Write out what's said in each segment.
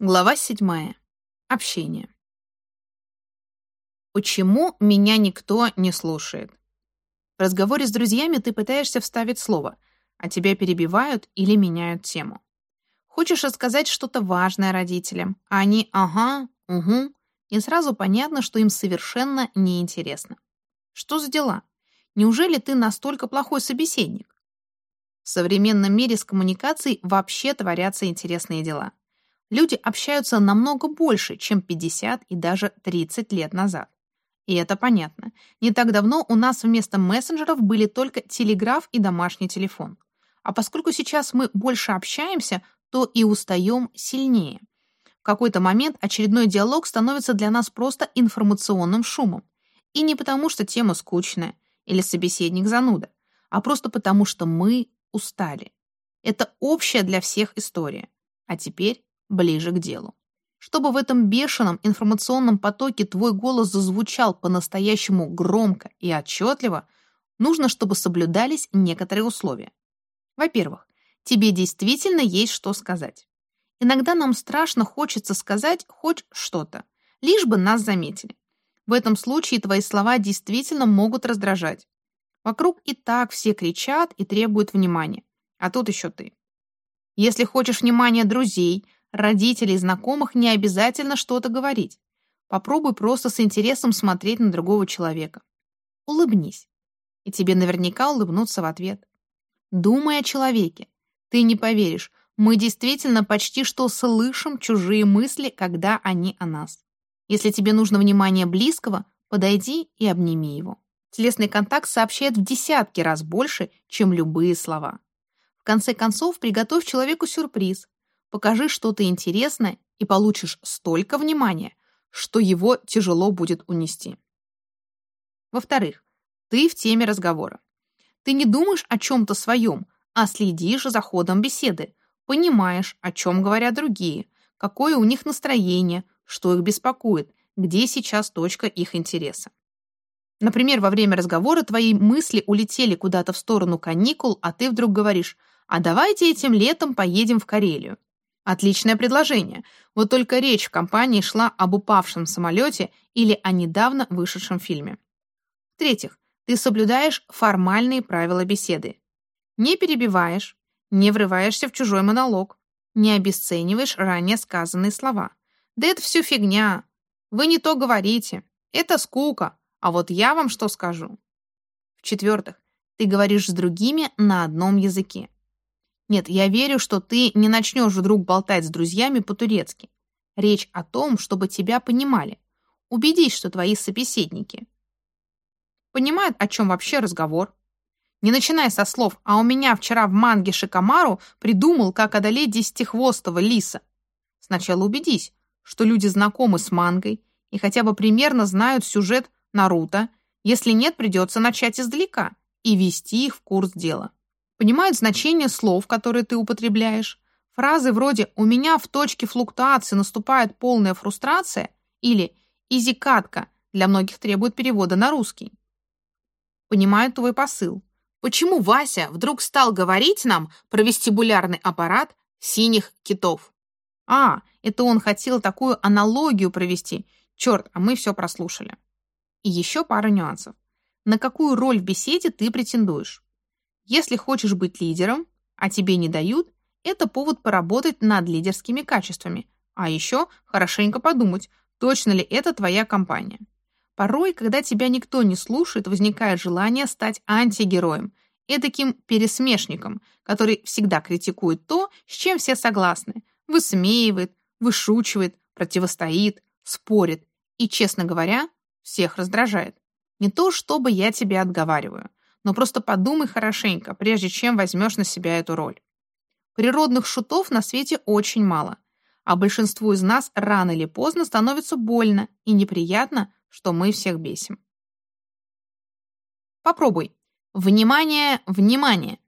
Глава седьмая. Общение. Почему меня никто не слушает? В разговоре с друзьями ты пытаешься вставить слово, а тебя перебивают или меняют тему. Хочешь рассказать что-то важное родителям, а они «ага», «угу», и сразу понятно, что им совершенно неинтересно. Что за дела? Неужели ты настолько плохой собеседник? В современном мире с коммуникацией вообще творятся интересные дела люди общаются намного больше, чем 50 и даже 30 лет назад. И это понятно. Не так давно у нас вместо мессенджеров были только телеграф и домашний телефон. А поскольку сейчас мы больше общаемся, то и устаем сильнее. В какой-то момент очередной диалог становится для нас просто информационным шумом. И не потому, что тема скучная или собеседник зануда, а просто потому, что мы устали. Это общая для всех история. А теперь ближе к делу. Чтобы в этом бешеном информационном потоке твой голос зазвучал по-настоящему громко и отчетливо, нужно, чтобы соблюдались некоторые условия. Во-первых, тебе действительно есть что сказать. Иногда нам страшно хочется сказать хоть что-то, лишь бы нас заметили. В этом случае твои слова действительно могут раздражать. Вокруг и так все кричат и требуют внимания, а тут еще ты. Если хочешь внимания друзей, родителей, знакомых не обязательно что-то говорить. Попробуй просто с интересом смотреть на другого человека. Улыбнись. И тебе наверняка улыбнутся в ответ. Думай о человеке. Ты не поверишь, мы действительно почти что слышим чужие мысли, когда они о нас. Если тебе нужно внимание близкого, подойди и обними его. Телесный контакт сообщает в десятки раз больше, чем любые слова. В конце концов, приготовь человеку сюрприз, покажи что-то интересное и получишь столько внимания, что его тяжело будет унести. Во-вторых, ты в теме разговора. Ты не думаешь о чем-то своем, а следишь за ходом беседы, понимаешь, о чем говорят другие, какое у них настроение, что их беспокоит, где сейчас точка их интереса. Например, во время разговора твои мысли улетели куда-то в сторону каникул, а ты вдруг говоришь, а давайте этим летом поедем в Карелию. Отличное предложение. Вот только речь в компании шла об упавшем самолете или о недавно вышедшем фильме. В-третьих, ты соблюдаешь формальные правила беседы. Не перебиваешь, не врываешься в чужой монолог, не обесцениваешь ранее сказанные слова. Да это все фигня. Вы не то говорите. Это скука. А вот я вам что скажу. В-четвертых, ты говоришь с другими на одном языке. Нет, я верю, что ты не начнешь вдруг болтать с друзьями по-турецки. Речь о том, чтобы тебя понимали. Убедись, что твои собеседники понимают, о чем вообще разговор. Не начинай со слов «а у меня вчера в манге Шикамару придумал, как одолеть десятихвостого лиса». Сначала убедись, что люди знакомы с мангой и хотя бы примерно знают сюжет Наруто. Если нет, придется начать издалека и вести их в курс дела понимают значение слов, которые ты употребляешь. Фразы вроде «у меня в точке флуктуации наступает полная фрустрация» или «изикатка» для многих требует перевода на русский. Понимают твой посыл. Почему Вася вдруг стал говорить нам про вестибулярный аппарат синих китов? А, это он хотел такую аналогию провести. Черт, а мы все прослушали. И еще пара нюансов. На какую роль в беседе ты претендуешь? Если хочешь быть лидером, а тебе не дают, это повод поработать над лидерскими качествами. А еще хорошенько подумать, точно ли это твоя компания. Порой, когда тебя никто не слушает, возникает желание стать антигероем, эдаким пересмешником, который всегда критикует то, с чем все согласны, высмеивает, вышучивает, противостоит, спорит и, честно говоря, всех раздражает. Не то, чтобы я тебя отговариваю но просто подумай хорошенько, прежде чем возьмешь на себя эту роль. Природных шутов на свете очень мало, а большинству из нас рано или поздно становится больно и неприятно, что мы всех бесим. Попробуй. Внимание, внимание!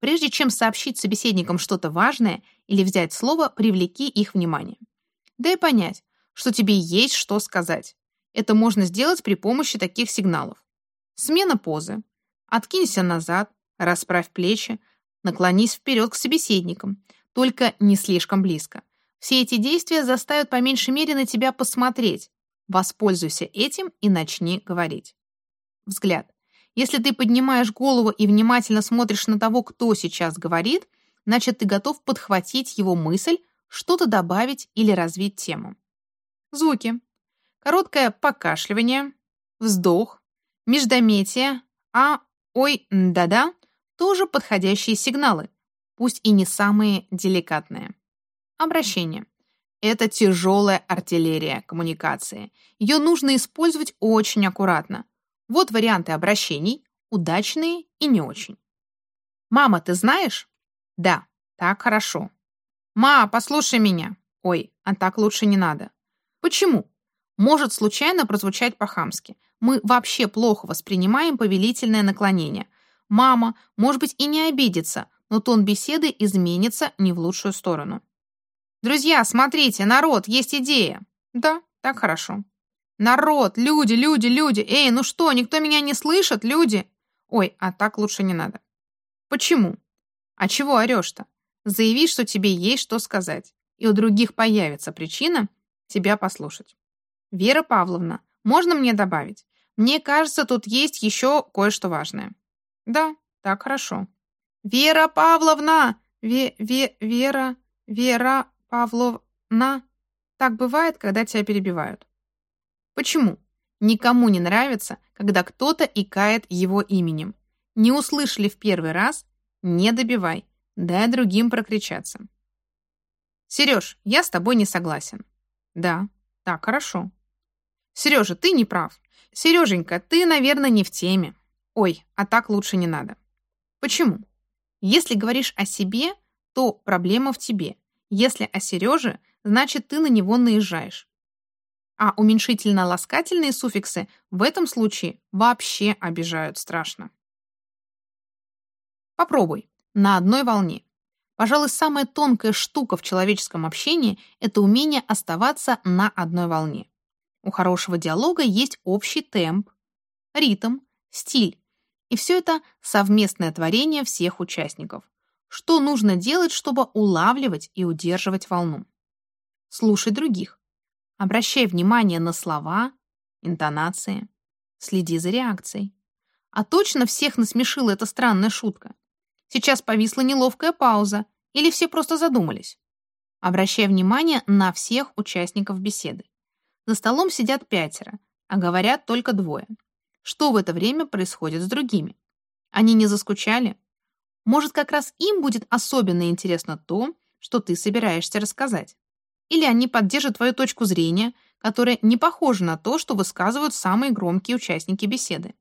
Прежде чем сообщить собеседникам что-то важное или взять слово, привлеки их внимание. Дай понять, что тебе есть что сказать. Это можно сделать при помощи таких сигналов. Смена позы, Откинься назад, расправь плечи, наклонись вперед к собеседникам, только не слишком близко. Все эти действия заставят по меньшей мере на тебя посмотреть. Воспользуйся этим и начни говорить. Взгляд. Если ты поднимаешь голову и внимательно смотришь на того, кто сейчас говорит, значит, ты готов подхватить его мысль, что-то добавить или развить тему. Звуки. Короткое покашливание, вздох, междометие, а, ой, да-да, тоже подходящие сигналы, пусть и не самые деликатные. Обращение. Это тяжелая артиллерия коммуникации. Ее нужно использовать очень аккуратно. Вот варианты обращений, удачные и не очень. «Мама, ты знаешь?» «Да, так хорошо». «Ма, послушай меня». «Ой, а так лучше не надо». «Почему?» Может случайно прозвучать по-хамски. Мы вообще плохо воспринимаем повелительное наклонение. Мама, может быть, и не обидится, но тон беседы изменится не в лучшую сторону. «Друзья, смотрите, народ, есть идея!» «Да, так хорошо». «Народ, люди, люди, люди! Эй, ну что, никто меня не слышит, люди?» «Ой, а так лучше не надо». «Почему?» «А чего орешь-то? Заяви, что тебе есть что сказать, и у других появится причина тебя послушать». «Вера Павловна, можно мне добавить? Мне кажется, тут есть еще кое-что важное». «Да, так хорошо». «Вера Павловна! Ве Ве Вера Вера Павловна!» Так бывает, когда тебя перебивают. Почему? Никому не нравится, когда кто-то икает его именем. Не услышали в первый раз? Не добивай. Дай другим прокричаться. Сереж, я с тобой не согласен. Да, так, хорошо. Сережа, ты не прав. Сереженька, ты, наверное, не в теме. Ой, а так лучше не надо. Почему? Если говоришь о себе, то проблема в тебе. Если о Сереже, значит, ты на него наезжаешь. А уменьшительно-ласкательные суффиксы в этом случае вообще обижают страшно. Попробуй. На одной волне. Пожалуй, самая тонкая штука в человеческом общении – это умение оставаться на одной волне. У хорошего диалога есть общий темп, ритм, стиль. И все это совместное творение всех участников. Что нужно делать, чтобы улавливать и удерживать волну? Слушай других. Обращай внимание на слова, интонации. Следи за реакцией. А точно всех насмешила эта странная шутка? Сейчас повисла неловкая пауза, или все просто задумались? Обращай внимание на всех участников беседы. За столом сидят пятеро, а говорят только двое. Что в это время происходит с другими? Они не заскучали? Может, как раз им будет особенно интересно то, что ты собираешься рассказать? Или они поддержат твою точку зрения, которая не похожа на то, что высказывают самые громкие участники беседы.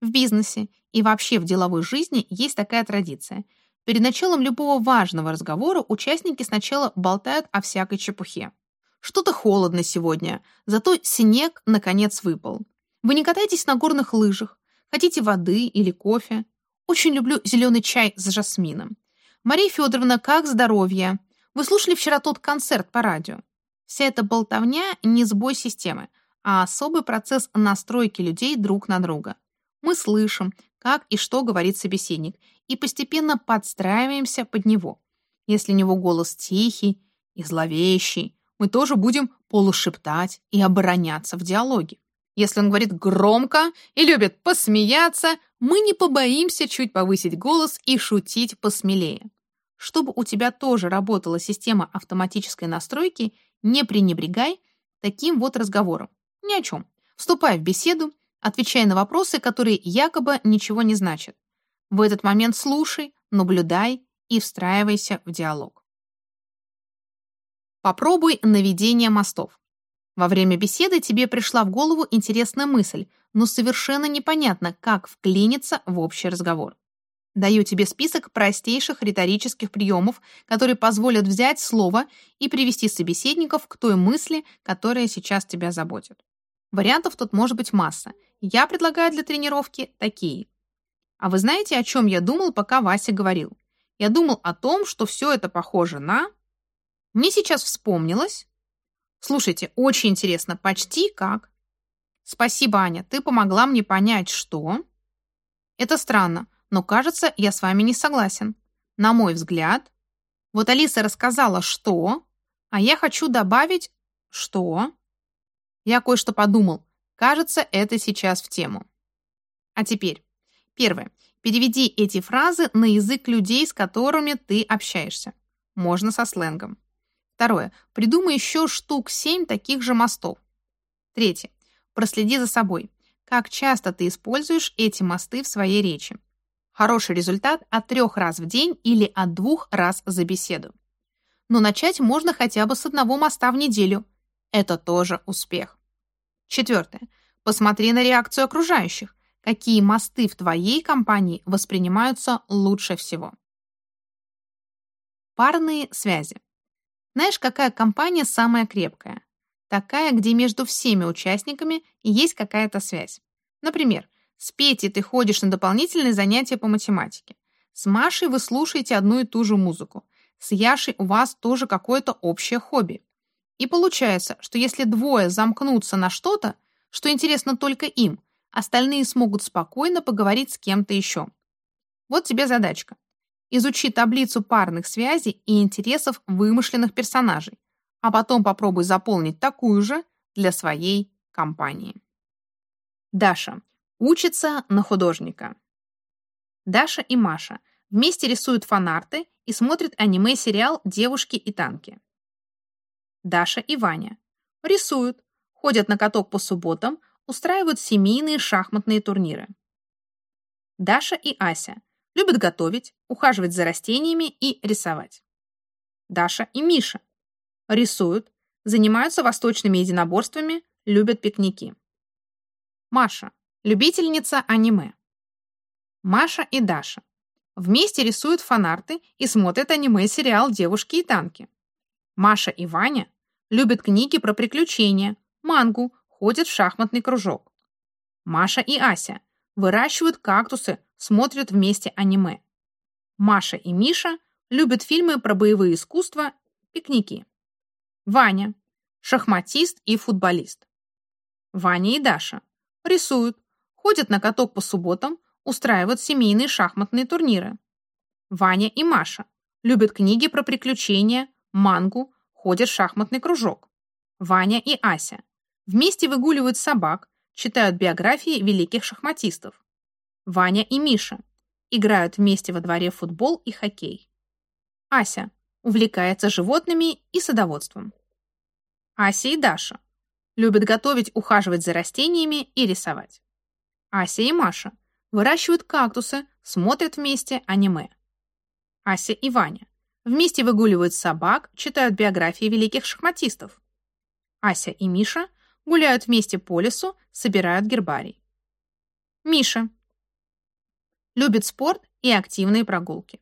В бизнесе и вообще в деловой жизни есть такая традиция. Перед началом любого важного разговора участники сначала болтают о всякой чепухе. Что-то холодно сегодня, зато снег наконец выпал. Вы не катаетесь на горных лыжах, хотите воды или кофе. Очень люблю зеленый чай с жасмином. Мария Федоровна, как здоровье? Вы слушали вчера тот концерт по радио? Вся эта болтовня не сбой системы, а особый процесс настройки людей друг на друга. Мы слышим, как и что говорит собеседник, и постепенно подстраиваемся под него. Если у него голос тихий и зловещий, мы тоже будем полушептать и обороняться в диалоге. Если он говорит громко и любит посмеяться, мы не побоимся чуть повысить голос и шутить посмелее. Чтобы у тебя тоже работала система автоматической настройки, не пренебрегай таким вот разговором. Ни о чем. Вступай в беседу, отвечай на вопросы, которые якобы ничего не значат. В этот момент слушай, наблюдай и встраивайся в диалог. Попробуй наведение мостов. Во время беседы тебе пришла в голову интересная мысль, но совершенно непонятно, как вклиниться в общий разговор. Даю тебе список простейших риторических приемов, которые позволят взять слово и привести собеседников к той мысли, которая сейчас тебя заботит. Вариантов тут может быть масса. Я предлагаю для тренировки такие. А вы знаете, о чем я думал, пока Вася говорил? Я думал о том, что все это похоже на... Мне сейчас вспомнилось. Слушайте, очень интересно, почти как. Спасибо, Аня, ты помогла мне понять, что... Это странно но, кажется, я с вами не согласен. На мой взгляд, вот Алиса рассказала, что... А я хочу добавить... Что? Я кое-что подумал. Кажется, это сейчас в тему. А теперь. Первое. Переведи эти фразы на язык людей, с которыми ты общаешься. Можно со сленгом. Второе. Придумай еще штук 7 таких же мостов. Третье. Проследи за собой. Как часто ты используешь эти мосты в своей речи? Хороший результат от трех раз в день или от двух раз за беседу. Но начать можно хотя бы с одного моста в неделю. Это тоже успех. Четвертое. Посмотри на реакцию окружающих. Какие мосты в твоей компании воспринимаются лучше всего? Парные связи. Знаешь, какая компания самая крепкая? Такая, где между всеми участниками есть какая-то связь. Например, с Петей ты ходишь на дополнительные занятия по математике. С Машей вы слушаете одну и ту же музыку. С Яшей у вас тоже какое-то общее хобби. И получается, что если двое замкнутся на что-то, что интересно только им, остальные смогут спокойно поговорить с кем-то еще. Вот тебе задачка. Изучи таблицу парных связей и интересов вымышленных персонажей, а потом попробуй заполнить такую же для своей компании. Даша. Учится на художника. Даша и Маша вместе рисуют фанарты и смотрят аниме-сериал «Девушки и танки». Даша и Ваня рисуют, ходят на каток по субботам, устраивают семейные шахматные турниры. Даша и Ася любят готовить, ухаживать за растениями и рисовать. Даша и Миша рисуют, занимаются восточными единоборствами, любят пикники. Маша – любительница аниме. Маша и Даша вместе рисуют фанарты и смотрят аниме-сериал «Девушки и танки». Маша и Ваня любят книги про приключения, мангу, ходят в шахматный кружок. Маша и Ася выращивают кактусы, смотрят вместе аниме. Маша и Миша любят фильмы про боевые искусства, пикники. Ваня – шахматист и футболист. Ваня и Даша рисуют, ходят на каток по субботам, устраивают семейные шахматные турниры. Ваня и Маша любят книги про приключения, мангу, ходят в шахматный кружок. Ваня и Ася вместе выгуливают собак, читают биографии великих шахматистов. Ваня и Миша играют вместе во дворе футбол и хоккей. Ася увлекается животными и садоводством. Ася и Даша любят готовить, ухаживать за растениями и рисовать. Ася и Маша выращивают кактусы, смотрят вместе аниме. Ася и Ваня вместе выгуливают собак, читают биографии великих шахматистов. Ася и Миша гуляют вместе по лесу, собирают гербарий. Миша любит спорт и активные прогулки.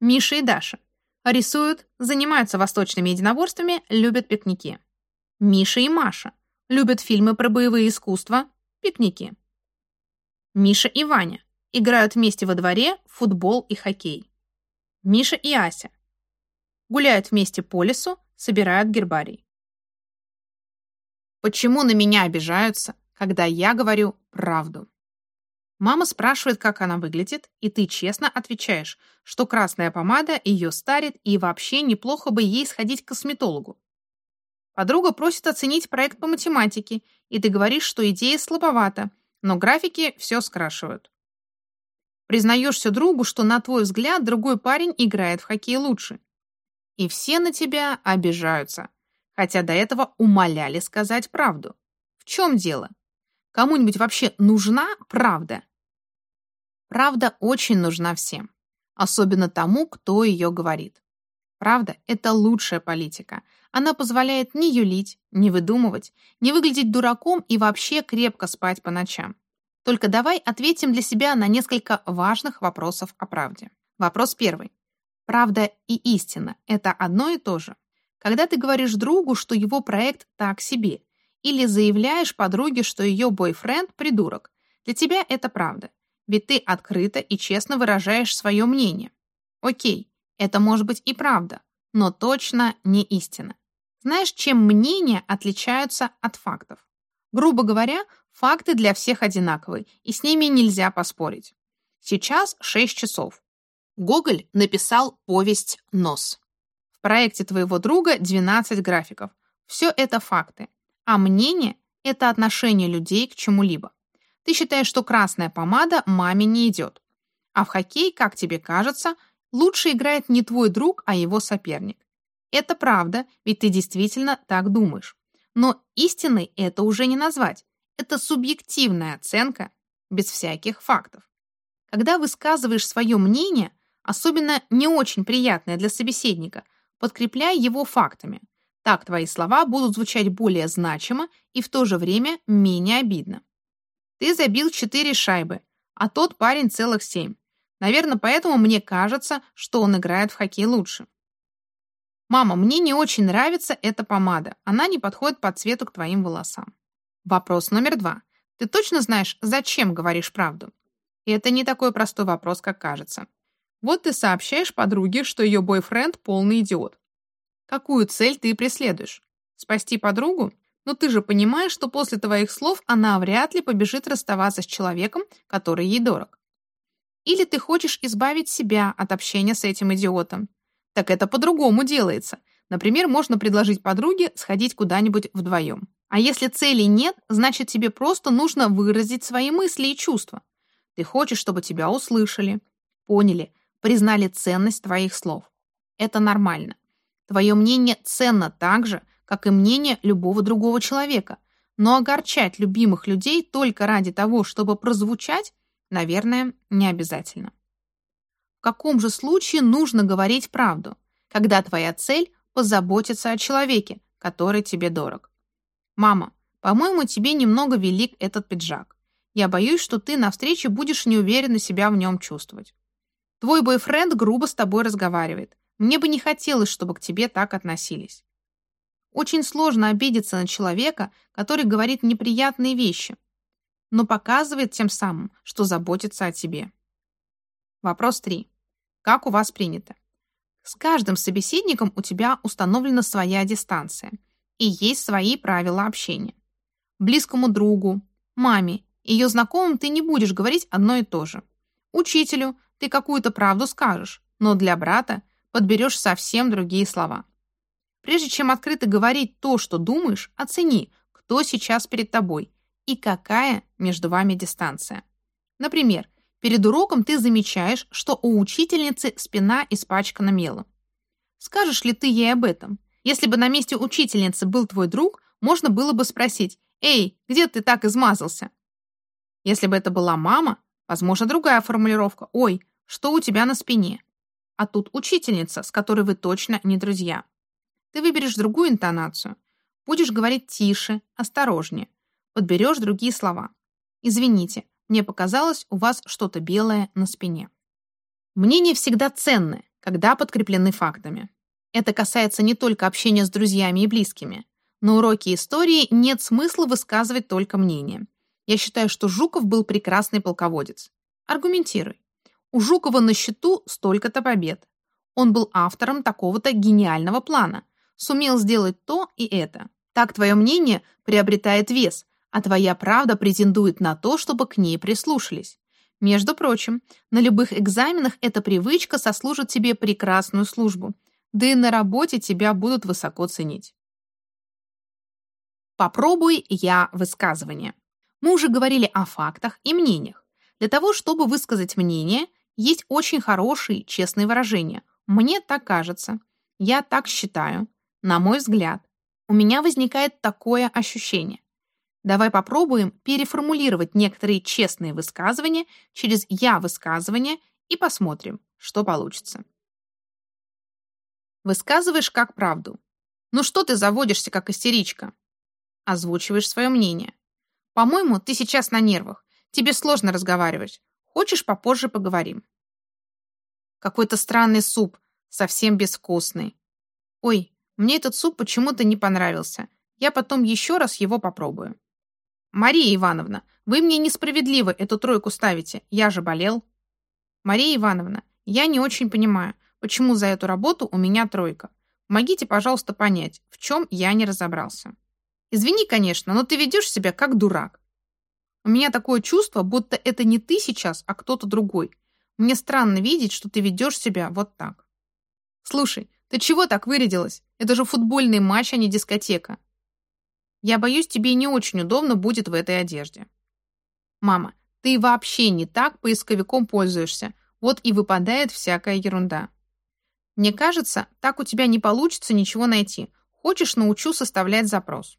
Миша и Даша рисуют, занимаются восточными единоборствами, любят пикники. Миша и Маша любят фильмы про боевые искусства, пикники. Миша и Ваня играют вместе во дворе футбол и хоккей. Миша и Ася гуляют вместе по лесу, собирают гербарий. Почему на меня обижаются, когда я говорю правду? Мама спрашивает, как она выглядит, и ты честно отвечаешь, что красная помада ее старит и вообще неплохо бы ей сходить к косметологу. Подруга просит оценить проект по математике, и ты говоришь, что идея слабовата, но графики все скрашивают. Признаешься другу, что, на твой взгляд, другой парень играет в хоккей лучше. И все на тебя обижаются, хотя до этого умоляли сказать правду. В чем дело? Кому-нибудь вообще нужна правда? Правда очень нужна всем, особенно тому, кто ее говорит. Правда – это лучшая политика. Она позволяет не юлить, не выдумывать, не выглядеть дураком и вообще крепко спать по ночам. Только давай ответим для себя на несколько важных вопросов о правде. Вопрос первый. Правда и истина – это одно и то же. Когда ты говоришь другу, что его проект так себе, или заявляешь подруге, что ее бойфренд – придурок, для тебя это правда, ведь ты открыто и честно выражаешь свое мнение. Окей, это может быть и правда, но точно не истина. Знаешь, чем мнения отличаются от фактов? Грубо говоря, факты для всех одинаковые, и с ними нельзя поспорить. Сейчас 6 часов. Гоголь написал повесть «Нос». Проекте твоего друга 12 графиков. Все это факты. А мнение – это отношение людей к чему-либо. Ты считаешь, что красная помада маме не идет. А в хоккей, как тебе кажется, лучше играет не твой друг, а его соперник. Это правда, ведь ты действительно так думаешь. Но истиной это уже не назвать. Это субъективная оценка, без всяких фактов. Когда высказываешь свое мнение, особенно не очень приятное для собеседника, подкрепляй его фактами. Так твои слова будут звучать более значимо и в то же время менее обидно. Ты забил 4 шайбы, а тот парень целых 7. Наверное, поэтому мне кажется, что он играет в хоккей лучше. Мама, мне не очень нравится эта помада. Она не подходит по цвету к твоим волосам. Вопрос номер два. Ты точно знаешь, зачем говоришь правду? И это не такой простой вопрос, как кажется. Вот ты сообщаешь подруге, что ее бойфренд полный идиот. Какую цель ты преследуешь? Спасти подругу? Но ты же понимаешь, что после твоих слов она вряд ли побежит расставаться с человеком, который ей дорог. Или ты хочешь избавить себя от общения с этим идиотом. Так это по-другому делается. Например, можно предложить подруге сходить куда-нибудь вдвоем. А если целей нет, значит тебе просто нужно выразить свои мысли и чувства. Ты хочешь, чтобы тебя услышали, поняли, признали ценность твоих слов. Это нормально. Твое мнение ценно так же, как и мнение любого другого человека. Но огорчать любимых людей только ради того, чтобы прозвучать, наверное, не обязательно. В каком же случае нужно говорить правду, когда твоя цель – позаботиться о человеке, который тебе дорог? «Мама, по-моему, тебе немного велик этот пиджак. Я боюсь, что ты на встрече будешь неуверенно себя в нем чувствовать. Твой бойфренд грубо с тобой разговаривает. Мне бы не хотелось, чтобы к тебе так относились. Очень сложно обидеться на человека, который говорит неприятные вещи, но показывает тем самым, что заботится о тебе. Вопрос 3. Как у вас принято? С каждым собеседником у тебя установлена своя дистанция, и есть свои правила общения. Близкому другу, маме, ее знакомым ты не будешь говорить одно и то же. Учителю ты какую-то правду скажешь, но для брата подберешь совсем другие слова. Прежде чем открыто говорить то, что думаешь, оцени, кто сейчас перед тобой и какая между вами дистанция. Например, перед уроком ты замечаешь, что у учительницы спина испачкана мелом. Скажешь ли ты ей об этом? Если бы на месте учительницы был твой друг, можно было бы спросить «Эй, где ты так измазался?» Если бы это была мама, возможно, другая формулировка «Ой, что у тебя на спине?» А тут учительница, с которой вы точно не друзья. Ты выберешь другую интонацию. Будешь говорить тише, осторожнее. Подберешь другие слова. Извините, мне показалось, у вас что-то белое на спине. Мнения всегда ценны, когда подкреплены фактами. Это касается не только общения с друзьями и близкими. На уроке истории нет смысла высказывать только мнение. Я считаю, что Жуков был прекрасный полководец. Аргументируй. У Жукова на счету столько-то побед. Он был автором такого-то гениального плана. Сумел сделать то и это. Так твое мнение приобретает вес, а твоя правда претендует на то, чтобы к ней прислушались. Между прочим, на любых экзаменах эта привычка сослужит тебе прекрасную службу – да и на работе тебя будут высоко ценить. Попробуй я высказывание. Мы уже говорили о фактах и мнениях. Для того, чтобы высказать мнение, есть очень хорошие, честные выражения. Мне так кажется. Я так считаю. На мой взгляд. У меня возникает такое ощущение. Давай попробуем переформулировать некоторые честные высказывания через «я» высказывание и посмотрим, что получится. Высказываешь как правду. Ну что ты заводишься, как истеричка? Озвучиваешь свое мнение. По-моему, ты сейчас на нервах. Тебе сложно разговаривать. Хочешь, попозже поговорим. Какой-то странный суп, совсем безвкусный. Ой, мне этот суп почему-то не понравился. Я потом еще раз его попробую. Мария Ивановна, вы мне несправедливо эту тройку ставите. Я же болел. Мария Ивановна, я не очень понимаю, почему за эту работу у меня тройка. Помогите, пожалуйста, понять, в чем я не разобрался. Извини, конечно, но ты ведешь себя как дурак. У меня такое чувство, будто это не ты сейчас, а кто-то другой. Мне странно видеть, что ты ведешь себя вот так. Слушай, Ты чего так вырядилась? Это же футбольный матч, а не дискотека. Я боюсь, тебе не очень удобно будет в этой одежде. Мама, ты вообще не так поисковиком пользуешься. Вот и выпадает всякая ерунда. Мне кажется, так у тебя не получится ничего найти. Хочешь, научу составлять запрос.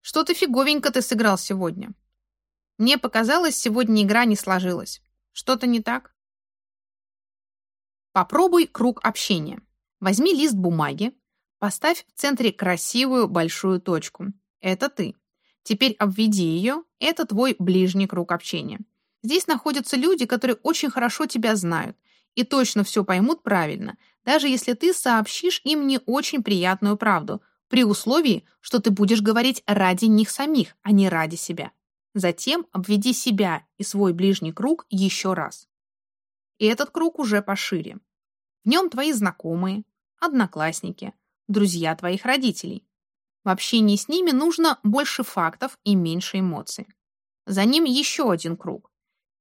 Что-то фиговенько ты сыграл сегодня. Мне показалось, сегодня игра не сложилась. Что-то не так? Попробуй круг общения. Возьми лист бумаги, поставь в центре красивую большую точку. Это ты. Теперь обведи ее. Это твой ближний круг общения. Здесь находятся люди, которые очень хорошо тебя знают и точно все поймут правильно, даже если ты сообщишь им не очень приятную правду, при условии, что ты будешь говорить ради них самих, а не ради себя. Затем обведи себя и свой ближний круг еще раз. И этот круг уже пошире. В нем твои знакомые, одноклассники, друзья твоих родителей. В общении с ними нужно больше фактов и меньше эмоций. За ним еще один круг.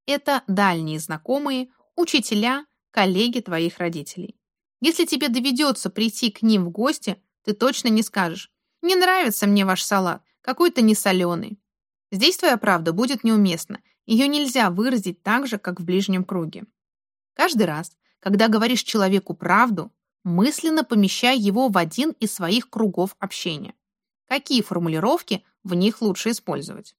Это дальние знакомые, учителя, коллеги твоих родителей. Если тебе доведется прийти к ним в гости, ты точно не скажешь «Не нравится мне ваш салат, какой-то несоленый». Здесь твоя правда будет неуместна, ее нельзя выразить так же, как в ближнем круге. Каждый раз, когда говоришь человеку правду, мысленно помещай его в один из своих кругов общения. Какие формулировки в них лучше использовать?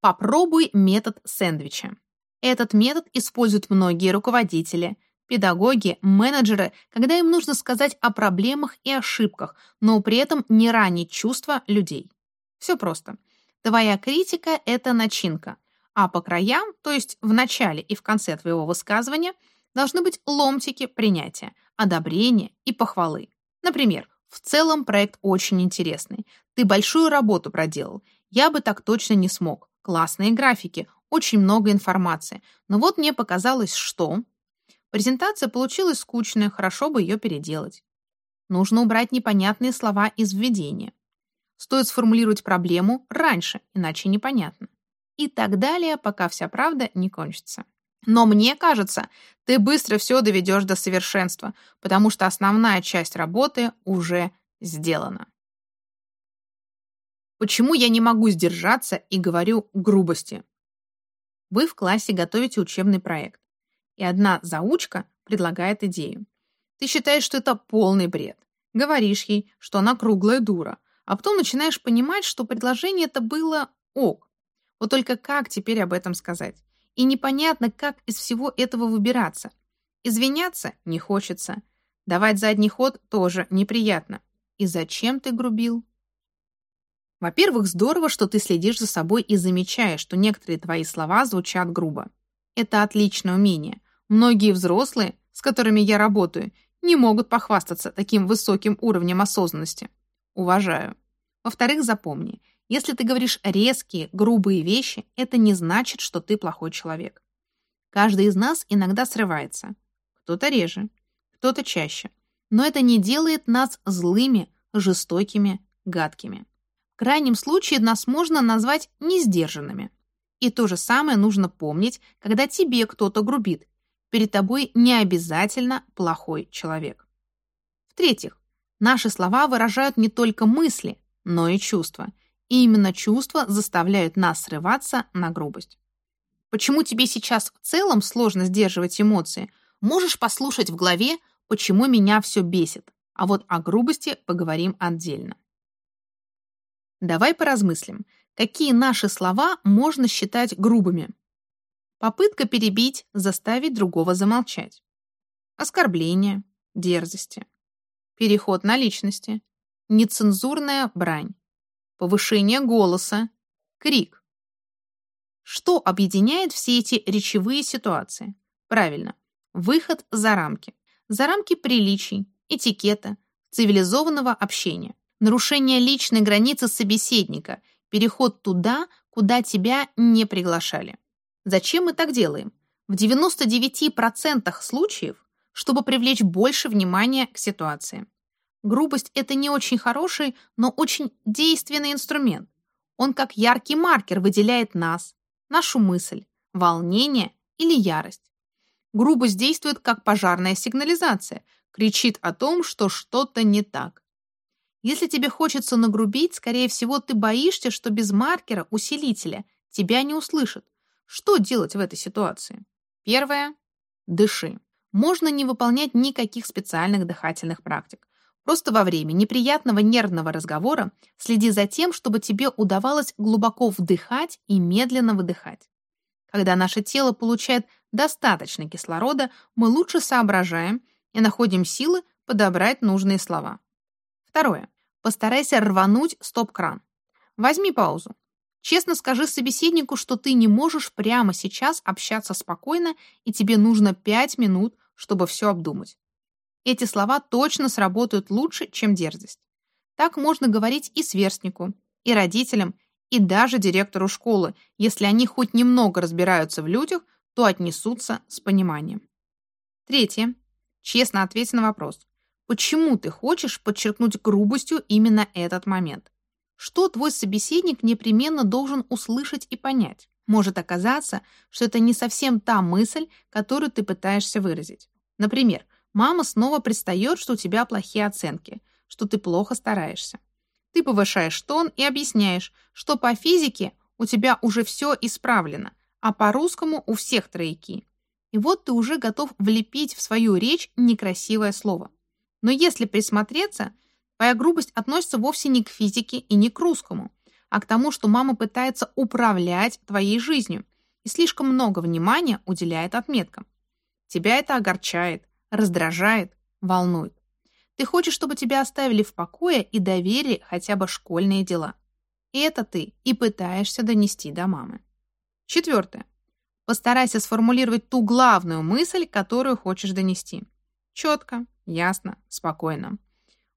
Попробуй метод сэндвича. Этот метод используют многие руководители, педагоги, менеджеры, когда им нужно сказать о проблемах и ошибках, но при этом не ранить чувства людей. Все просто. Твоя критика – это начинка, а по краям, то есть в начале и в конце твоего высказывания, должны быть ломтики принятия, одобрения и похвалы. Например, в целом проект очень интересный. Ты большую работу проделал. Я бы так точно не смог. Классные графики, очень много информации. Но вот мне показалось, что... Презентация получилась скучная, хорошо бы ее переделать. Нужно убрать непонятные слова из введения. Стоит сформулировать проблему раньше, иначе непонятно. И так далее, пока вся правда не кончится. Но мне кажется, ты быстро все доведешь до совершенства, потому что основная часть работы уже сделана. Почему я не могу сдержаться и говорю грубости? Вы в классе готовите учебный проект, и одна заучка предлагает идею. Ты считаешь, что это полный бред. Говоришь ей, что она круглая дура, а потом начинаешь понимать, что предложение это было ок. Вот только как теперь об этом сказать? И непонятно, как из всего этого выбираться. Извиняться не хочется. Давать задний ход тоже неприятно. И зачем ты грубил? Во-первых, здорово, что ты следишь за собой и замечаешь, что некоторые твои слова звучат грубо. Это отличное умение. Многие взрослые, с которыми я работаю, не могут похвастаться таким высоким уровнем осознанности. Уважаю. Во-вторых, запомни, если ты говоришь резкие, грубые вещи, это не значит, что ты плохой человек. Каждый из нас иногда срывается. Кто-то реже, кто-то чаще. Но это не делает нас злыми, жестокими, гадкими. В крайнем случае нас можно назвать несдержанными. И то же самое нужно помнить, когда тебе кто-то грубит. Перед тобой не обязательно плохой человек. В-третьих, наши слова выражают не только мысли, но и чувства. И именно чувства заставляют нас срываться на грубость. Почему тебе сейчас в целом сложно сдерживать эмоции, можешь послушать в главе «Почему меня все бесит», а вот о грубости поговорим отдельно. Давай поразмыслим, какие наши слова можно считать грубыми. Попытка перебить, заставить другого замолчать. Оскорбление, дерзости. Переход на личности. Нецензурная брань. Повышение голоса. Крик. Что объединяет все эти речевые ситуации? Правильно, выход за рамки. За рамки приличий, этикета, цивилизованного общения нарушение личной границы собеседника, переход туда, куда тебя не приглашали. Зачем мы так делаем? В 99% случаев, чтобы привлечь больше внимания к ситуации. Грубость – это не очень хороший, но очень действенный инструмент. Он как яркий маркер выделяет нас, нашу мысль, волнение или ярость. Грубость действует как пожарная сигнализация. кричит о том, что что-то не так. Если тебе хочется нагрубить, скорее всего, ты боишься, что без маркера, усилителя, тебя не услышат. Что делать в этой ситуации? Первое. Дыши. Можно не выполнять никаких специальных дыхательных практик. Просто во время неприятного нервного разговора следи за тем, чтобы тебе удавалось глубоко вдыхать и медленно выдыхать. Когда наше тело получает достаточно кислорода, мы лучше соображаем и находим силы подобрать нужные слова. Второе. Постарайся рвануть стоп-кран. Возьми паузу. Честно скажи собеседнику, что ты не можешь прямо сейчас общаться спокойно, и тебе нужно 5 минут, чтобы все обдумать. Эти слова точно сработают лучше, чем дерзость. Так можно говорить и сверстнику, и родителям, и даже директору школы. Если они хоть немного разбираются в людях, то отнесутся с пониманием. Третье. Честно ответь на вопрос. Почему ты хочешь подчеркнуть грубостью именно этот момент? Что твой собеседник непременно должен услышать и понять? Может оказаться, что это не совсем та мысль, которую ты пытаешься выразить. Например, Мама снова предстает, что у тебя плохие оценки, что ты плохо стараешься. Ты повышаешь тон и объясняешь, что по физике у тебя уже все исправлено, а по русскому у всех трояки. И вот ты уже готов влепить в свою речь некрасивое слово. Но если присмотреться, твоя грубость относится вовсе не к физике и не к русскому, а к тому, что мама пытается управлять твоей жизнью и слишком много внимания уделяет отметкам. Тебя это огорчает, раздражает, волнует. Ты хочешь, чтобы тебя оставили в покое и доверили хотя бы школьные дела. И это ты и пытаешься донести до мамы. Четвертое. Постарайся сформулировать ту главную мысль, которую хочешь донести. Четко, ясно, спокойно.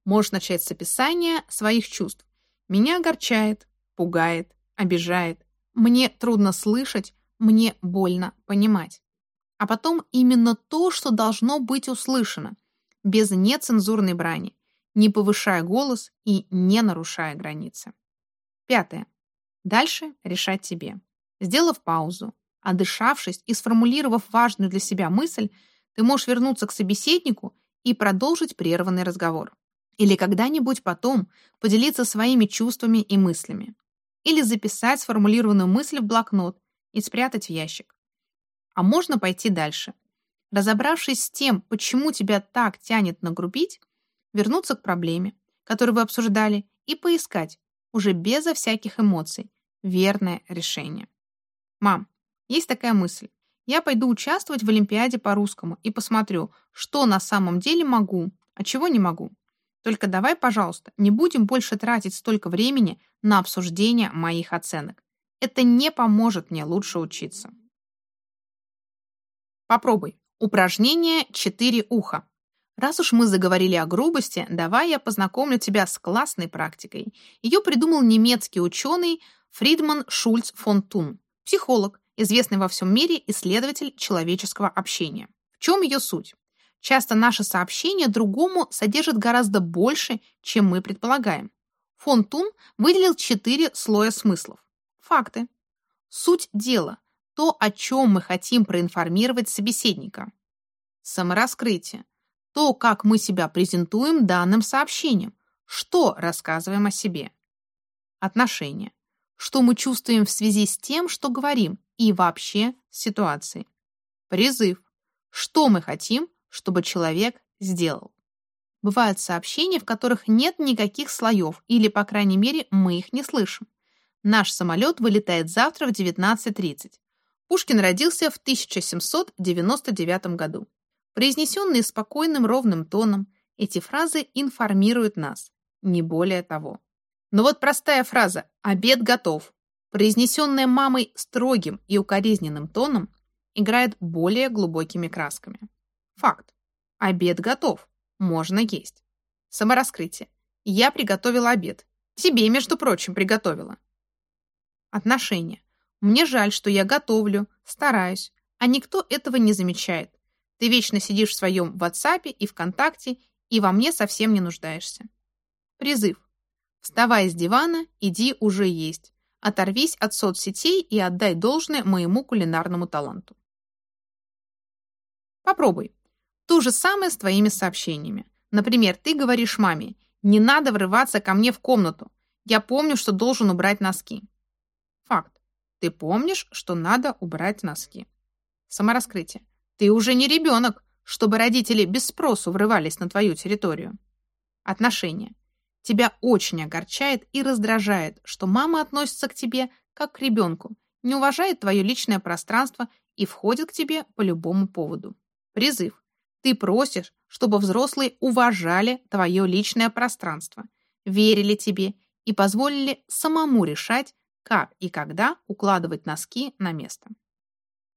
Можешь начать с описания своих чувств. Меня огорчает, пугает, обижает. Мне трудно слышать, мне больно понимать а потом именно то, что должно быть услышано, без нецензурной брани, не повышая голос и не нарушая границы. Пятое. Дальше решать тебе. Сделав паузу, отдышавшись и сформулировав важную для себя мысль, ты можешь вернуться к собеседнику и продолжить прерванный разговор. Или когда-нибудь потом поделиться своими чувствами и мыслями. Или записать сформулированную мысль в блокнот и спрятать в ящик. А можно пойти дальше. Разобравшись с тем, почему тебя так тянет нагрубить, вернуться к проблеме, которую вы обсуждали, и поискать, уже безо всяких эмоций, верное решение. Мам, есть такая мысль. Я пойду участвовать в Олимпиаде по русскому и посмотрю, что на самом деле могу, а чего не могу. Только давай, пожалуйста, не будем больше тратить столько времени на обсуждение моих оценок. Это не поможет мне лучше учиться. Попробуй. Упражнение «Четыре уха». Раз уж мы заговорили о грубости, давай я познакомлю тебя с классной практикой. Ее придумал немецкий ученый Фридман Шульц фон Тун, психолог, известный во всем мире исследователь человеческого общения. В чем ее суть? Часто наше сообщение другому содержит гораздо больше, чем мы предполагаем. Фон Тун выделил четыре слоя смыслов. Факты. Суть дела – то, о чем мы хотим проинформировать собеседника. Самораскрытие. То, как мы себя презентуем данным сообщением. Что рассказываем о себе. Отношения. Что мы чувствуем в связи с тем, что говорим, и вообще с ситуацией. Призыв. Что мы хотим, чтобы человек сделал. Бывают сообщения, в которых нет никаких слоев, или, по крайней мере, мы их не слышим. Наш самолет вылетает завтра в 19.30. Пушкин родился в 1799 году. Произнесенные спокойным ровным тоном, эти фразы информируют нас, не более того. Но вот простая фраза «обед готов», произнесенная мамой строгим и укоризненным тоном, играет более глубокими красками. Факт. Обед готов. Можно есть. Самораскрытие. Я приготовила обед. Тебе, между прочим, приготовила. Отношения. Мне жаль, что я готовлю, стараюсь, а никто этого не замечает. Ты вечно сидишь в своем WhatsApp и ВКонтакте, и во мне совсем не нуждаешься. Призыв. Вставай с дивана, иди уже есть. Оторвись от соцсетей и отдай должное моему кулинарному таланту. Попробуй. То же самое с твоими сообщениями. Например, ты говоришь маме, не надо врываться ко мне в комнату. Я помню, что должен убрать носки. Факт. Ты помнишь, что надо убрать носки. Самораскрытие. Ты уже не ребенок, чтобы родители без спросу врывались на твою территорию. Отношения. Тебя очень огорчает и раздражает, что мама относится к тебе как к ребенку, не уважает твое личное пространство и входит к тебе по любому поводу. Призыв. Ты просишь, чтобы взрослые уважали твое личное пространство, верили тебе и позволили самому решать, как и когда укладывать носки на место.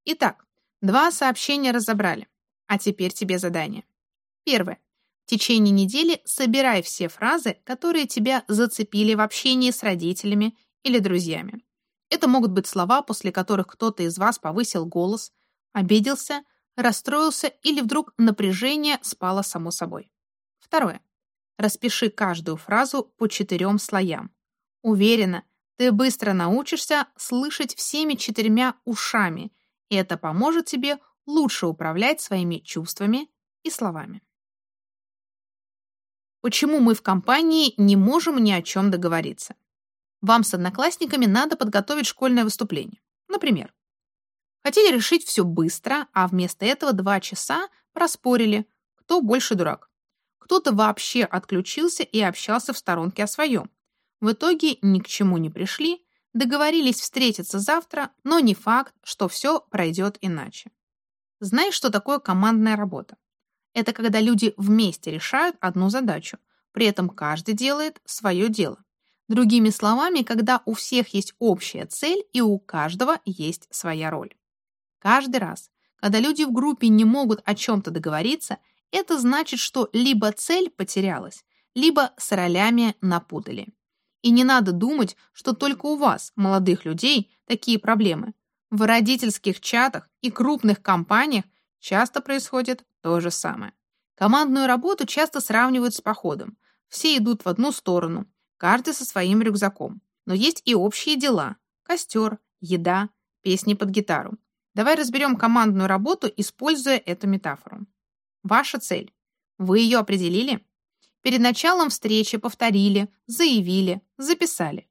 Итак, два сообщения разобрали. А теперь тебе задание. Первое. В течение недели собирай все фразы, которые тебя зацепили в общении с родителями или друзьями. Это могут быть слова, после которых кто-то из вас повысил голос, обиделся, расстроился или вдруг напряжение спало само собой. Второе. Распиши каждую фразу по четырем слоям. Уверена, ты быстро научишься слышать всеми четырьмя ушами, и это поможет тебе лучше управлять своими чувствами и словами. Почему мы в компании не можем ни о чем договориться? Вам с одноклассниками надо подготовить школьное выступление. Например, хотели решить все быстро, а вместо этого два часа проспорили, кто больше дурак. Кто-то вообще отключился и общался в сторонке о своем. В итоге ни к чему не пришли, договорились встретиться завтра, но не факт, что все пройдет иначе. Знаешь, что такое командная работа? Это когда люди вместе решают одну задачу, при этом каждый делает свое дело. Другими словами, когда у всех есть общая цель и у каждого есть своя роль. Каждый раз, когда люди в группе не могут о чем-то договориться, это значит, что либо цель потерялась, либо с ролями напутали. И не надо думать, что только у вас, молодых людей, такие проблемы. В родительских чатах и крупных компаниях часто происходит то же самое. Командную работу часто сравнивают с походом. Все идут в одну сторону, каждый со своим рюкзаком. Но есть и общие дела. Костер, еда, песни под гитару. Давай разберем командную работу, используя эту метафору. Ваша цель. Вы ее определили? Перед началом встречи повторили, заявили, записали.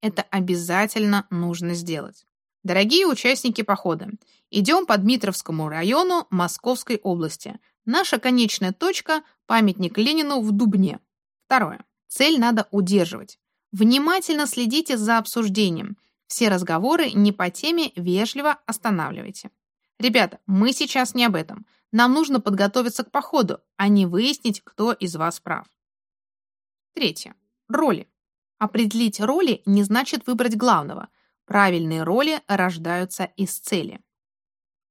Это обязательно нужно сделать. Дорогие участники похода, идем по Дмитровскому району Московской области. Наша конечная точка – памятник Ленину в Дубне. Второе. Цель надо удерживать. Внимательно следите за обсуждением. Все разговоры не по теме вежливо останавливайте. Ребята, мы сейчас не об этом. Нам нужно подготовиться к походу, а не выяснить, кто из вас прав. Третье. Роли. Определить роли не значит выбрать главного – Правильные роли рождаются из цели.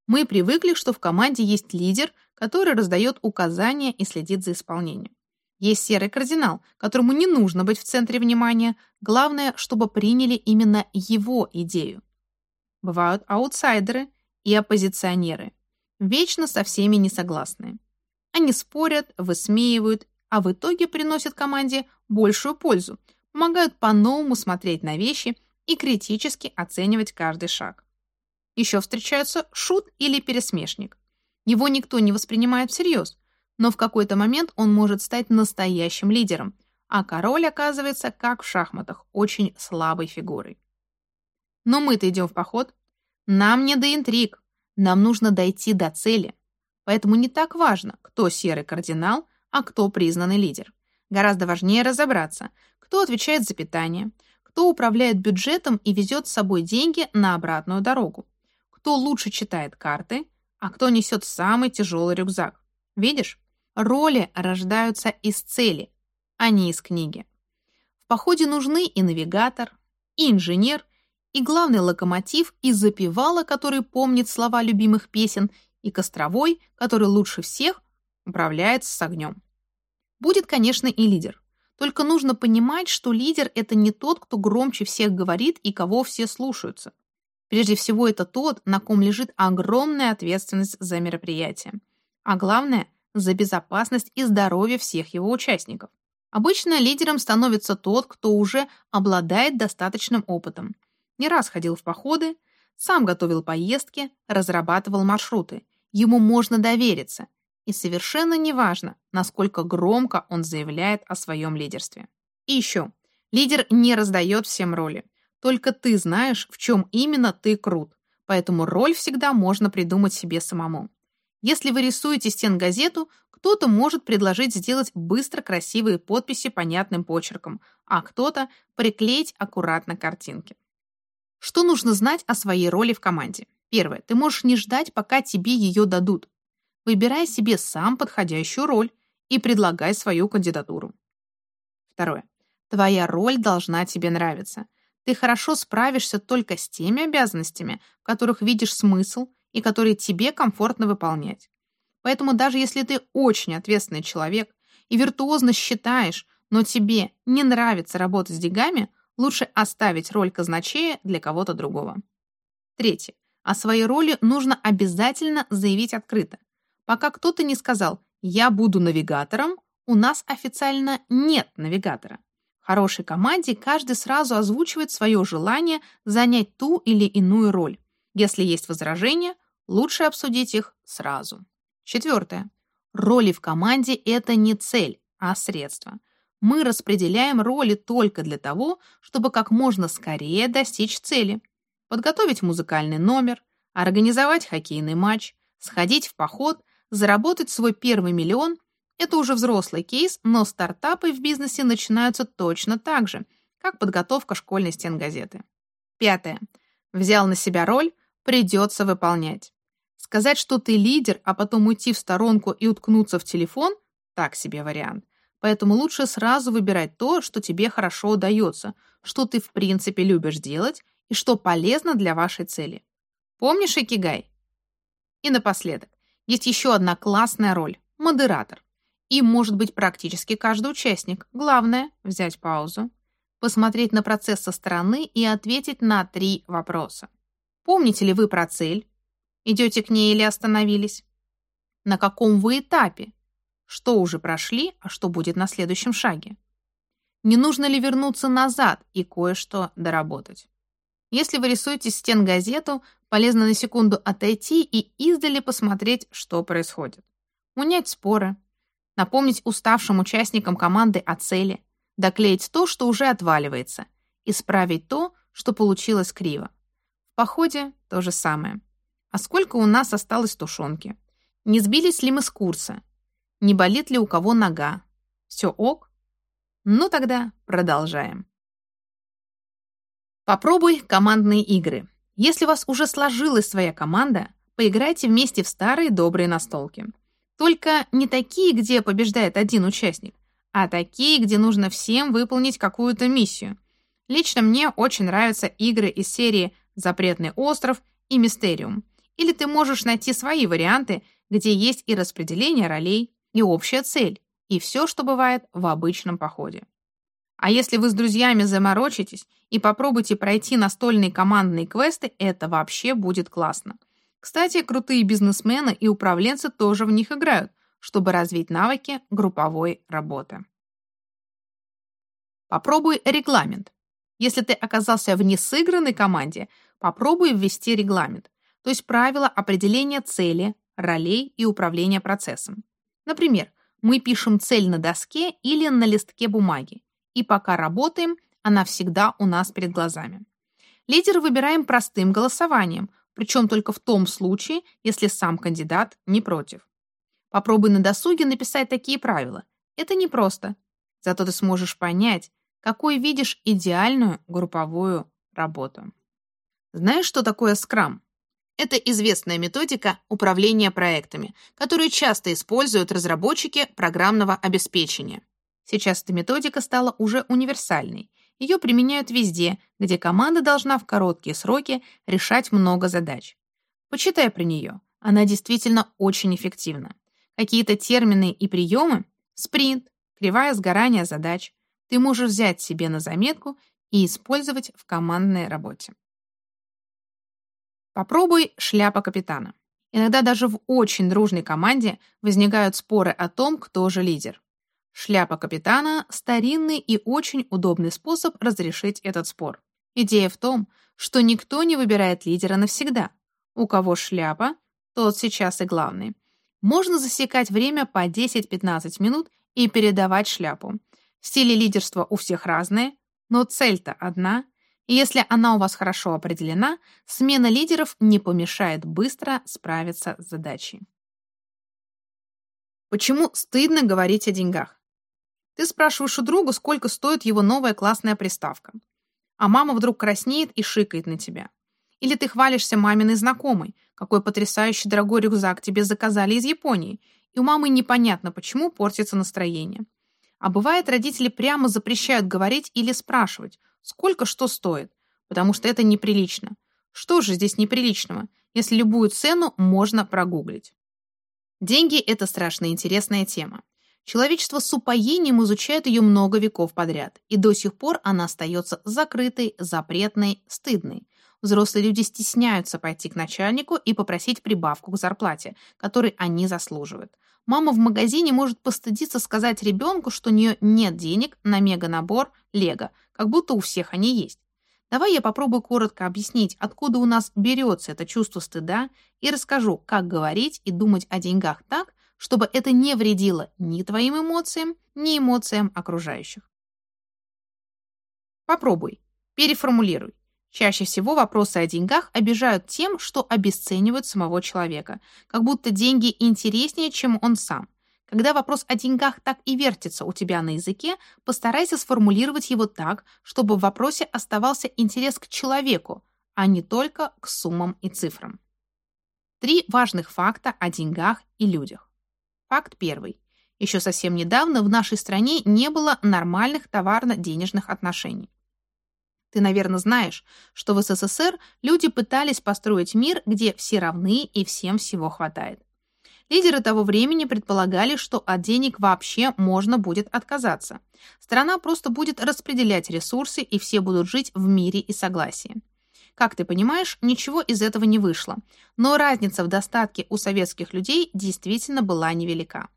Мы привыкли, что в команде есть лидер, который раздает указания и следит за исполнением. Есть серый кардинал, которому не нужно быть в центре внимания, главное, чтобы приняли именно его идею. Бывают аутсайдеры и оппозиционеры, вечно со всеми несогласные. Они спорят, высмеивают, а в итоге приносят команде большую пользу, помогают по-новому смотреть на вещи и критически оценивать каждый шаг. Еще встречаются шут или пересмешник. Его никто не воспринимает всерьез, но в какой-то момент он может стать настоящим лидером, а король оказывается, как в шахматах, очень слабой фигурой. Но мы-то идем в поход. Нам не до интриг, нам нужно дойти до цели. Поэтому не так важно, кто серый кардинал, а кто признанный лидер. Гораздо важнее разобраться, кто отвечает за питание, кто управляет бюджетом и везет с собой деньги на обратную дорогу, кто лучше читает карты, а кто несет самый тяжелый рюкзак. Видишь, роли рождаются из цели, а не из книги. В походе нужны и навигатор, и инженер, и главный локомотив, и запевала, который помнит слова любимых песен, и костровой, который лучше всех управляется с огнем. Будет, конечно, и лидер. Только нужно понимать, что лидер — это не тот, кто громче всех говорит и кого все слушаются. Прежде всего, это тот, на ком лежит огромная ответственность за мероприятие. А главное — за безопасность и здоровье всех его участников. Обычно лидером становится тот, кто уже обладает достаточным опытом. Не раз ходил в походы, сам готовил поездки, разрабатывал маршруты. Ему можно довериться. И совершенно неважно, насколько громко он заявляет о своем лидерстве. И еще, лидер не раздает всем роли. Только ты знаешь, в чем именно ты крут. Поэтому роль всегда можно придумать себе самому. Если вы рисуете стенгазету, кто-то может предложить сделать быстро красивые подписи понятным почерком, а кто-то приклеить аккуратно картинки. Что нужно знать о своей роли в команде? Первое. Ты можешь не ждать, пока тебе ее дадут. Выбирай себе сам подходящую роль и предлагай свою кандидатуру. Второе. Твоя роль должна тебе нравиться. Ты хорошо справишься только с теми обязанностями, в которых видишь смысл и которые тебе комфортно выполнять. Поэтому даже если ты очень ответственный человек и виртуозно считаешь, но тебе не нравится работать с деньгами, лучше оставить роль казначея для кого-то другого. Третье. О своей роли нужно обязательно заявить открыто. Пока кто-то не сказал «я буду навигатором», у нас официально нет навигатора. Хорошей команде каждый сразу озвучивает свое желание занять ту или иную роль. Если есть возражения, лучше обсудить их сразу. Четвертое. Роли в команде – это не цель, а средство. Мы распределяем роли только для того, чтобы как можно скорее достичь цели. Подготовить музыкальный номер, организовать хоккейный матч, сходить в поход, заработать свой первый миллион – это уже взрослый кейс, но стартапы в бизнесе начинаются точно так же, как подготовка школьной стенгазеты. Пятое. Взял на себя роль, придется выполнять. Сказать, что ты лидер, а потом уйти в сторонку и уткнуться в телефон – так себе вариант. Поэтому лучше сразу выбирать то, что тебе хорошо удается, что ты в принципе любишь делать и что полезно для вашей цели. Помнишь Икигай? И напоследок, есть еще одна классная роль – модератор. Им может быть практически каждый участник. Главное – взять паузу, посмотреть на процесс со стороны и ответить на три вопроса. Помните ли вы про цель? Идете к ней или остановились? На каком вы этапе? Что уже прошли, а что будет на следующем шаге? Не нужно ли вернуться назад и кое-что доработать? Если вы рисуете стенгазету, полезно на секунду отойти и издали посмотреть, что происходит. Унять споры, напомнить уставшим участникам команды о цели, доклеить то, что уже отваливается, исправить то, что получилось криво. В походе то же самое. А сколько у нас осталось тушенки? Не сбились ли мы с курса? Не болит ли у кого нога? Все ок? Ну тогда продолжаем. Попробуй командные игры. Если у вас уже сложилась своя команда, поиграйте вместе в старые добрые настолки. Только не такие, где побеждает один участник, а такие, где нужно всем выполнить какую-то миссию. Лично мне очень нравятся игры из серии «Запретный остров» и «Мистериум». Или ты можешь найти свои варианты, где есть и распределение ролей, и общая цель, и все, что бывает в обычном походе. А если вы с друзьями заморочитесь и попробуйте пройти настольные командные квесты, это вообще будет классно. Кстати, крутые бизнесмены и управленцы тоже в них играют, чтобы развить навыки групповой работы. Попробуй регламент. Если ты оказался в несыгранной команде, попробуй ввести регламент то есть правила определения цели, ролей и управления процессом. Например, мы пишем цель на доске или на листке бумаги, и пока работаем, она всегда у нас перед глазами. Лидера выбираем простым голосованием, причем только в том случае, если сам кандидат не против. Попробуй на досуге написать такие правила. Это непросто. Зато ты сможешь понять, какой видишь идеальную групповую работу. Знаешь, что такое скрам? Это известная методика управления проектами, которую часто используют разработчики программного обеспечения. Сейчас эта методика стала уже универсальной. Ее применяют везде, где команда должна в короткие сроки решать много задач. Почитай про нее. Она действительно очень эффективна. Какие-то термины и приемы – спринт, кривая сгорания задач – ты можешь взять себе на заметку и использовать в командной работе. Попробуй шляпа капитана. Иногда даже в очень дружной команде возникают споры о том, кто же лидер. Шляпа капитана – старинный и очень удобный способ разрешить этот спор. Идея в том, что никто не выбирает лидера навсегда. У кого шляпа, тот сейчас и главный. Можно засекать время по 10-15 минут и передавать шляпу. Стили лидерства у всех разные, но цель-то одна. Если она у вас хорошо определена, смена лидеров не помешает быстро справиться с задачей. Почему стыдно говорить о деньгах? Ты спрашиваешь у друга, сколько стоит его новая классная приставка. А мама вдруг краснеет и шикает на тебя. Или ты хвалишься маминой знакомой, какой потрясающий дорогой рюкзак тебе заказали из Японии, и у мамы непонятно, почему портится настроение. А бывает, родители прямо запрещают говорить или спрашивать, сколько что стоит, потому что это неприлично. Что же здесь неприличного, если любую цену можно прогуглить? Деньги – это страшно интересная тема. Человечество с упоением изучает ее много веков подряд, и до сих пор она остается закрытой, запретной, стыдной. Взрослые люди стесняются пойти к начальнику и попросить прибавку к зарплате, которой они заслуживают. Мама в магазине может постыдиться сказать ребенку, что у нее нет денег на мега-набор Лего, как будто у всех они есть. Давай я попробую коротко объяснить, откуда у нас берется это чувство стыда, и расскажу, как говорить и думать о деньгах так, чтобы это не вредило ни твоим эмоциям, ни эмоциям окружающих. Попробуй, переформулируй. Чаще всего вопросы о деньгах обижают тем, что обесценивают самого человека, как будто деньги интереснее, чем он сам. Когда вопрос о деньгах так и вертится у тебя на языке, постарайся сформулировать его так, чтобы в вопросе оставался интерес к человеку, а не только к суммам и цифрам. Три важных факта о деньгах и людях. Факт первый. Еще совсем недавно в нашей стране не было нормальных товарно-денежных отношений. Ты, наверное, знаешь, что в СССР люди пытались построить мир, где все равны и всем всего хватает. Лидеры того времени предполагали, что от денег вообще можно будет отказаться. Страна просто будет распределять ресурсы, и все будут жить в мире и согласии. Как ты понимаешь, ничего из этого не вышло, но разница в достатке у советских людей действительно была невелика.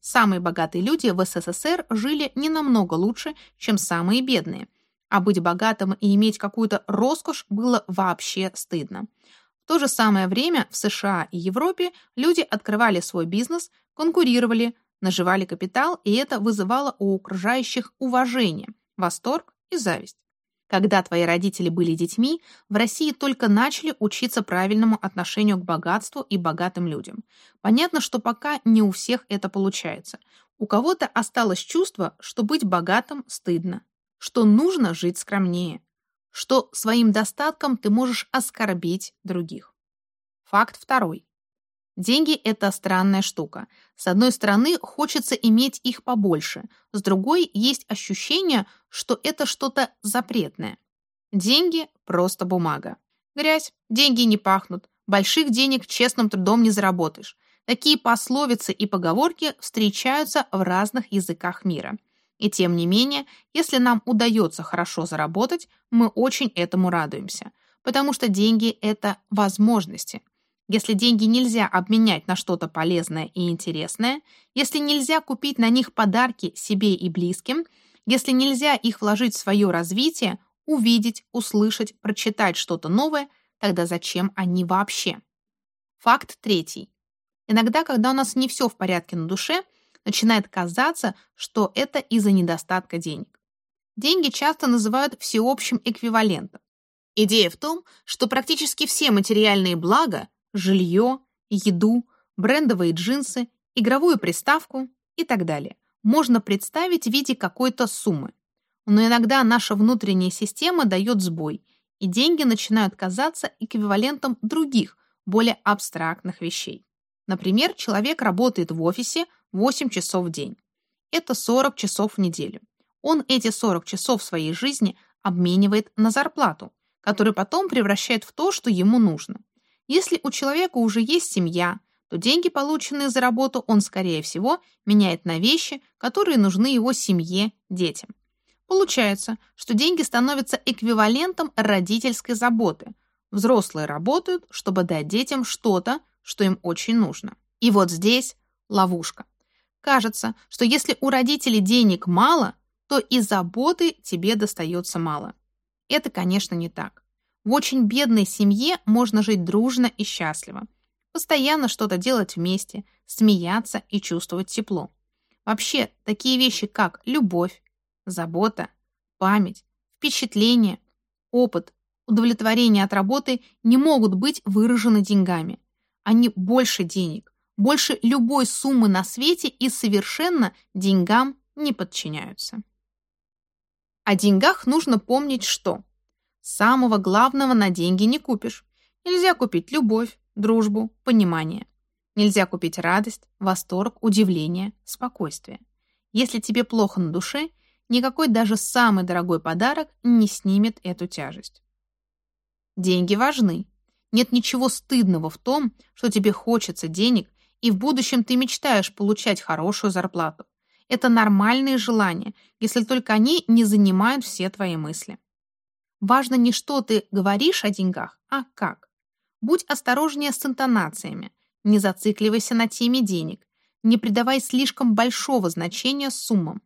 Самые богатые люди в СССР жили не намного лучше, чем самые бедные – а быть богатым и иметь какую-то роскошь было вообще стыдно. То же самое время в США и Европе люди открывали свой бизнес, конкурировали, наживали капитал, и это вызывало у окружающих уважение, восторг и зависть. Когда твои родители были детьми, в России только начали учиться правильному отношению к богатству и богатым людям. Понятно, что пока не у всех это получается. У кого-то осталось чувство, что быть богатым стыдно, что нужно жить скромнее, что своим достатком ты можешь оскорбить других. Факт второй. Деньги – это странная штука. С одной стороны, хочется иметь их побольше, с другой, есть ощущение, что это что-то запретное. Деньги – просто бумага. Грязь, деньги не пахнут, больших денег честным трудом не заработаешь. Такие пословицы и поговорки встречаются в разных языках мира. И тем не менее, если нам удается хорошо заработать, мы очень этому радуемся, потому что деньги – это возможности. Если деньги нельзя обменять на что-то полезное и интересное, если нельзя купить на них подарки себе и близким, если нельзя их вложить в свое развитие, увидеть, услышать, прочитать что-то новое, тогда зачем они вообще? Факт третий. Иногда, когда у нас не все в порядке на душе – начинает казаться, что это из-за недостатка денег. Деньги часто называют всеобщим эквивалентом. Идея в том, что практически все материальные блага – жилье, еду, брендовые джинсы, игровую приставку и так далее – можно представить в виде какой-то суммы. Но иногда наша внутренняя система дает сбой, и деньги начинают казаться эквивалентом других, более абстрактных вещей. Например, человек работает в офисе 8 часов в день. Это 40 часов в неделю. Он эти 40 часов своей жизни обменивает на зарплату, которую потом превращает в то, что ему нужно. Если у человека уже есть семья, то деньги, полученные за работу, он, скорее всего, меняет на вещи, которые нужны его семье, детям. Получается, что деньги становятся эквивалентом родительской заботы. Взрослые работают, чтобы дать детям что-то, что им очень нужно. И вот здесь ловушка. Кажется, что если у родителей денег мало, то и заботы тебе достается мало. Это, конечно, не так. В очень бедной семье можно жить дружно и счастливо. постоянно что-то делать вместе, смеяться и чувствовать тепло. Вообще, такие вещи, как любовь, забота, память, впечатление, опыт, удовлетворение от работы не могут быть выражены деньгами. Они больше денег, больше любой суммы на свете и совершенно деньгам не подчиняются. О деньгах нужно помнить, что самого главного на деньги не купишь. Нельзя купить любовь, дружбу, понимание. Нельзя купить радость, восторг, удивление, спокойствие. Если тебе плохо на душе, никакой даже самый дорогой подарок не снимет эту тяжесть. Деньги важны. Нет ничего стыдного в том, что тебе хочется денег, и в будущем ты мечтаешь получать хорошую зарплату. Это нормальные желания, если только они не занимают все твои мысли. Важно не что ты говоришь о деньгах, а как. Будь осторожнее с интонациями, не зацикливайся на теме денег, не придавай слишком большого значения суммам.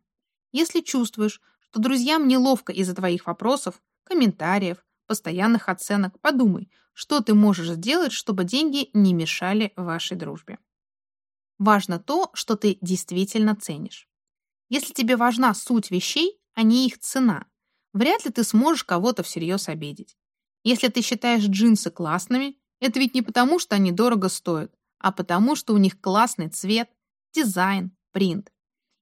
Если чувствуешь, что друзьям неловко из-за твоих вопросов, комментариев, постоянных оценок, подумай, что ты можешь сделать, чтобы деньги не мешали вашей дружбе. Важно то, что ты действительно ценишь. Если тебе важна суть вещей, а не их цена, вряд ли ты сможешь кого-то всерьез обидеть. Если ты считаешь джинсы классными, это ведь не потому, что они дорого стоят, а потому, что у них классный цвет, дизайн, принт.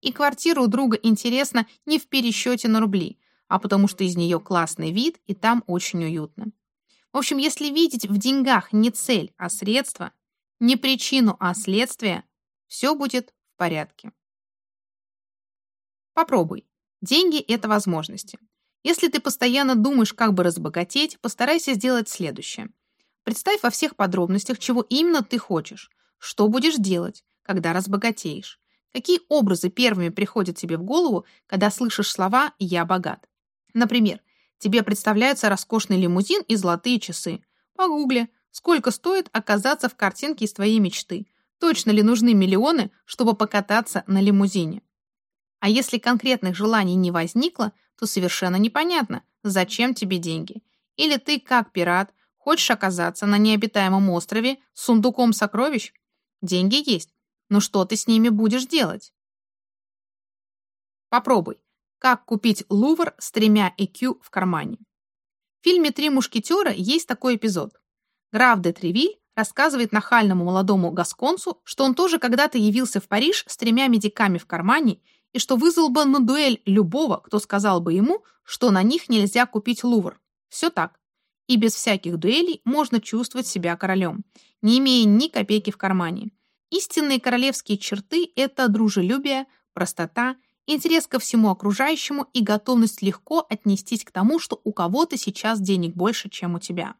И квартира у друга интересна не в пересчете на рубли, а потому что из нее классный вид и там очень уютно. В общем, если видеть в деньгах не цель, а средство, не причину, а следствие, все будет в порядке. Попробуй. Деньги – это возможности. Если ты постоянно думаешь, как бы разбогатеть, постарайся сделать следующее. Представь во всех подробностях, чего именно ты хочешь, что будешь делать, когда разбогатеешь. Какие образы первыми приходят тебе в голову, когда слышишь слова «я богат»? Например, тебе представляется роскошный лимузин и золотые часы. Погугли, сколько стоит оказаться в картинке из твоей мечты. Точно ли нужны миллионы, чтобы покататься на лимузине? А если конкретных желаний не возникло, то совершенно непонятно, зачем тебе деньги. Или ты, как пират, хочешь оказаться на необитаемом острове с сундуком сокровищ? Деньги есть, но что ты с ними будешь делать? Попробуй. Как купить лувр с тремя EQ в кармане? В фильме «Три мушкетера» есть такой эпизод. Граф де Тревиль рассказывает нахальному молодому гасконцу, что он тоже когда-то явился в Париж с тремя медиками в кармане и что вызвал бы на дуэль любого, кто сказал бы ему, что на них нельзя купить лувр. Все так. И без всяких дуэлей можно чувствовать себя королем, не имея ни копейки в кармане. Истинные королевские черты – это дружелюбие, простота, интерес ко всему окружающему и готовность легко отнестись к тому, что у кого-то сейчас денег больше, чем у тебя.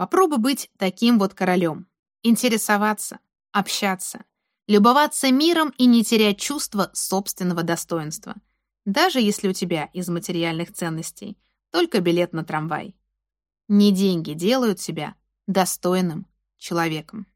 Попробуй быть таким вот королем. Интересоваться, общаться, любоваться миром и не терять чувство собственного достоинства, даже если у тебя из материальных ценностей только билет на трамвай. Не деньги делают себя достойным человеком.